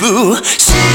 不需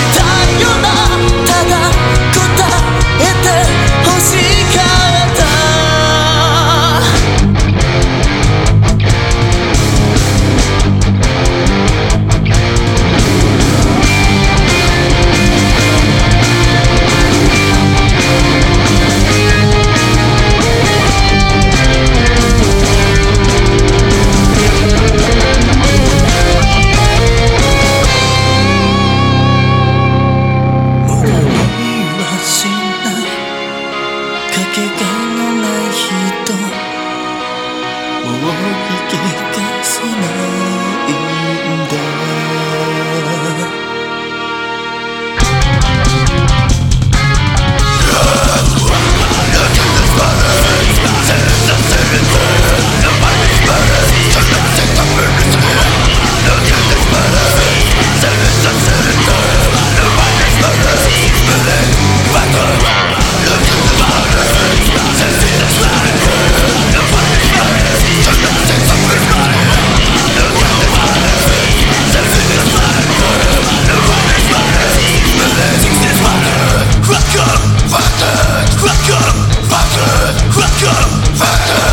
Fuck